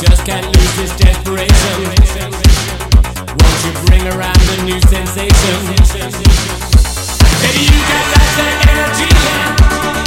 just can't lose this desperation. Won't you bring around a new sensation? Baby, you got that of energy.